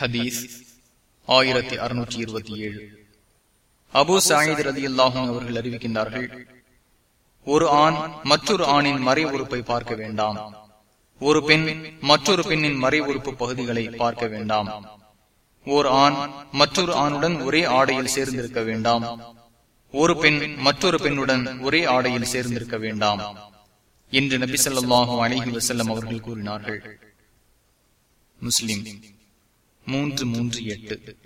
ஹதீஸ் ஆயிரத்தி அறுநூற்றி இருபத்தி ஏழு. அபு சாயித் ரதி அல்லாஹும் அவர்கள் அறிவிக்கின்றார்கள் ஒரு ஆண் மற்றொரு ஆணின் மறை உறுப்பை பார்க்க வேண்டாம். ஒரு பெண் மற்றொரு பெண்ணின் மறை உறுப்பு பகுதிகளை பார்க்க வேண்டாம். ஓர் ஆண் மற்றொரு ஆணுடன் ஒரே ஆடையில் சேர்ந்திருக்க வேண்டாம். ஒரு பெண் மற்றொரு பெண்ணுடன் ஒரே ஆடையில் சேர்ந்திருக்க வேண்டாம். என்று நபி சொல்லாஹும் அலிஹி வசல்லம் அவர்கள் கூறினார்கள். முஸ்லிம் மூன்று மூன்று எட்டு.